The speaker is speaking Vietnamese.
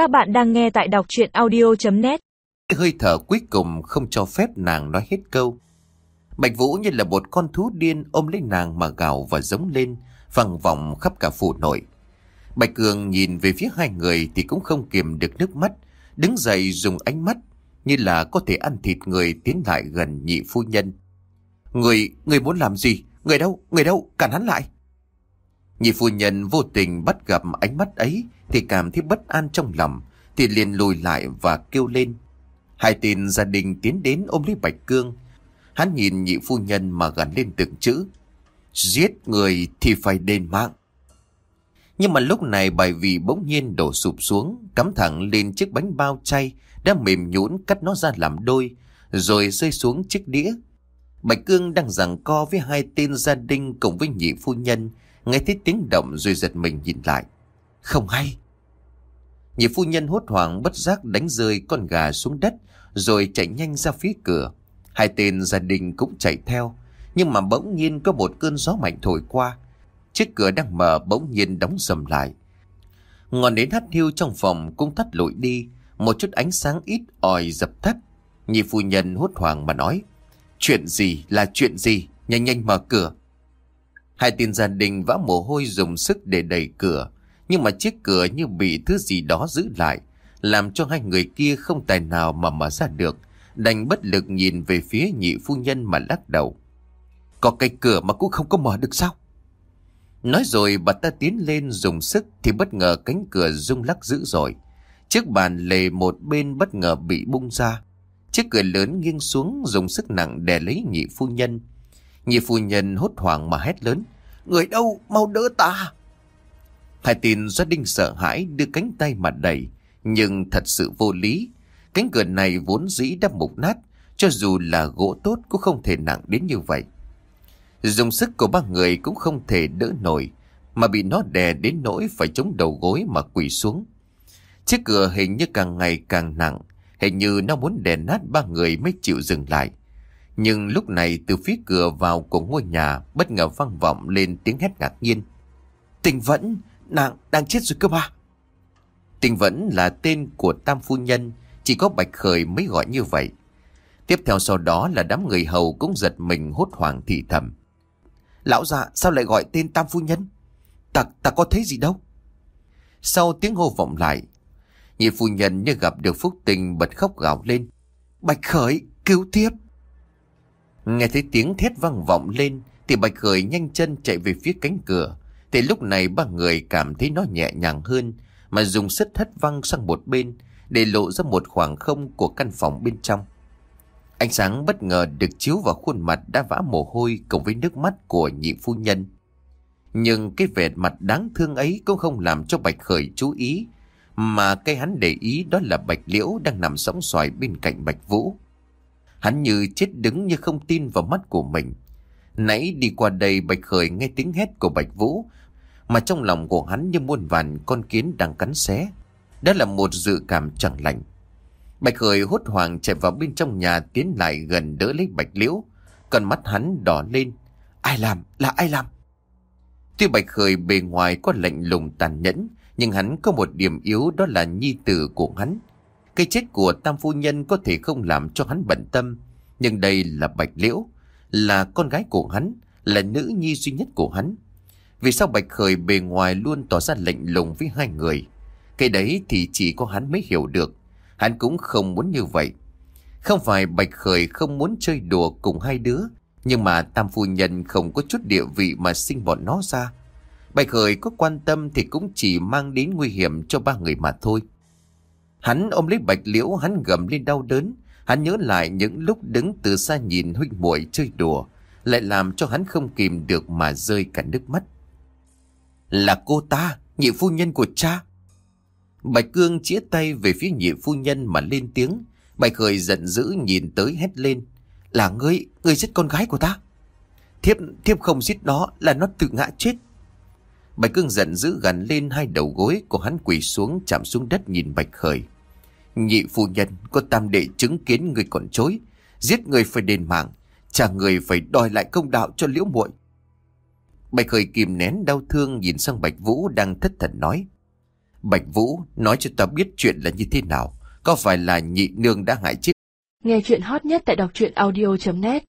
Các bạn đang nghe tại đọc chuyện audio.net Hơi thở cuối cùng không cho phép nàng nói hết câu. Bạch Vũ như là một con thú điên ôm lấy nàng mà gào và giống lên, văng vọng khắp cả phủ nội. Bạch Cường nhìn về phía hai người thì cũng không kiềm được nước mắt, đứng dậy dùng ánh mắt như là có thể ăn thịt người tiến lại gần nhị phu nhân. Người, người muốn làm gì? Người đâu? Người đâu? Cản hắn lại. Nhị phu nhân vô tình bắt gặp ánh mắt ấy thì cảm thấy bất an trong lòng, thì liền lùi lại và kêu lên. Hai tên gia đình tiến đến ôm lấy Bạch Cương. Hắn nhìn nhị phu nhân mà gắn lên từng chữ. Giết người thì phải đền mạng. Nhưng mà lúc này bài vị bỗng nhiên đổ sụp xuống, cắm thẳng lên chiếc bánh bao chay, đã mềm nhũn cắt nó ra làm đôi, rồi rơi xuống chiếc đĩa. Bạch Cương đang giằng co với hai tên gia đình cùng với nhị phu nhân, nghe thấy tiếng động rồi giật mình nhìn lại. Không hay. Nhị phu nhân hốt hoảng bất giác đánh rơi con gà xuống đất, rồi chạy nhanh ra phía cửa. Hai tên gia đình cũng chạy theo, nhưng mà bỗng nhiên có một cơn gió mạnh thổi qua. Chiếc cửa đang mở bỗng nhiên đóng sầm lại. Ngọn nến hắt hiu trong phòng cũng tắt lụi đi, một chút ánh sáng ít ỏi dập tắt. Nhị phu nhân hốt hoảng mà nói, chuyện gì là chuyện gì, nhanh nhanh mở cửa. Hai tên gia đình vã mồ hôi dùng sức để đẩy cửa, nhưng mà chiếc cửa như bị thứ gì đó giữ lại, làm cho hai người kia không tài nào mà mở ra được, đành bất lực nhìn về phía nhị phu nhân mà lắc đầu. Có cái cửa mà cũng không có mở được sao? Nói rồi bà ta tiến lên dùng sức thì bất ngờ cánh cửa rung lắc dữ dội. Chiếc bàn lề một bên bất ngờ bị bung ra. Chiếc cửa lớn nghiêng xuống dùng sức nặng đè lấy nhị phu nhân. Nhị phu nhân hốt hoảng mà hét lớn. Người đâu, mau đỡ ta. Hai tin gia đình sợ hãi đưa cánh tay mặt đẩy. Nhưng thật sự vô lý. Cánh cửa này vốn dĩ đã mục nát. Cho dù là gỗ tốt cũng không thể nặng đến như vậy. Dùng sức của ba người cũng không thể đỡ nổi. Mà bị nó đè đến nỗi phải chống đầu gối mà quỳ xuống. Chiếc cửa hình như càng ngày càng nặng. Hình như nó muốn đè nát ba người mới chịu dừng lại. Nhưng lúc này từ phía cửa vào của ngôi nhà bất ngờ vang vọng lên tiếng hét ngạc nhiên. Tình vẫn, nàng đang chết rồi cơ mà. Tình vẫn là tên của tam phu nhân, chỉ có Bạch Khởi mới gọi như vậy. Tiếp theo sau đó là đám người hầu cũng giật mình hốt hoảng thị thầm. Lão già sao lại gọi tên tam phu nhân? Ta, ta có thấy gì đâu? Sau tiếng hô vọng lại, nhị phu nhân như gặp được phúc tình bật khóc gào lên. Bạch Khởi, cứu tiếp! Nghe thấy tiếng thét vang vọng lên thì Bạch Khởi nhanh chân chạy về phía cánh cửa. Thì lúc này ba người cảm thấy nó nhẹ nhàng hơn mà dùng sức hất văng sang một bên để lộ ra một khoảng không của căn phòng bên trong. Ánh sáng bất ngờ được chiếu vào khuôn mặt đã vã mồ hôi cùng với nước mắt của nhị phu nhân. Nhưng cái vẻ mặt đáng thương ấy cũng không làm cho Bạch Khởi chú ý, mà cái hắn để ý đó là Bạch Liễu đang nằm sóng xoài bên cạnh Bạch Vũ. Hắn như chết đứng như không tin vào mắt của mình. Nãy đi qua đây Bạch Khởi nghe tiếng hét của Bạch Vũ, mà trong lòng của hắn như muôn vàn con kiến đang cắn xé. Đó là một dự cảm chẳng lành. Bạch Khởi hốt hoảng chạy vào bên trong nhà tiến lại gần đỡ lấy Bạch Liễu. Còn mắt hắn đỏ lên. Ai làm? Là ai làm? Tuy Bạch Khởi bề ngoài có lạnh lùng tàn nhẫn, nhưng hắn có một điểm yếu đó là nhi tử của hắn. Cái chết của Tam Phu Nhân có thể không làm cho hắn bận tâm, nhưng đây là Bạch Liễu, là con gái của hắn, là nữ nhi duy nhất của hắn. Vì sao Bạch Khởi bề ngoài luôn tỏ ra lạnh lùng với hai người? Cái đấy thì chỉ có hắn mới hiểu được. Hắn cũng không muốn như vậy. Không phải Bạch Khởi không muốn chơi đùa cùng hai đứa, nhưng mà Tam Phu Nhân không có chút địa vị mà sinh bọn nó ra. Bạch Khởi có quan tâm thì cũng chỉ mang đến nguy hiểm cho ba người mà thôi. Hắn ôm lấy Bạch Liễu, hắn gầm lên đau đớn. Hắn nhớ lại những lúc đứng từ xa nhìn huynh muội chơi đùa, lại làm cho hắn không kìm được mà rơi cả nước mắt. Là cô ta, nhị phu nhân của cha. Bạch Cương chĩa tay về phía nhị phu nhân mà lên tiếng. Bạch Khởi giận dữ nhìn tới hét lên. Là ngươi, ngươi giết con gái của ta. Thiếp, thiếp không giết nó là nó tự ngã chết. Bạch Cương giận dữ gần lên hai đầu gối của hắn quỳ xuống chạm xuống đất nhìn Bạch Khởi. Nhị phu nhân, có tam đệ chứng kiến người còn chối. Giết người phải đền mạng. Trả người phải đòi lại công đạo cho liễu muội. Bạch Khởi kìm nén đau thương nhìn sang Bạch Vũ đang thất thần nói. Bạch Vũ, nói cho ta biết chuyện là như thế nào. Có phải là nhị nương đã hại chết? Nghe chuyện hot nhất tại đọc truyện audio.net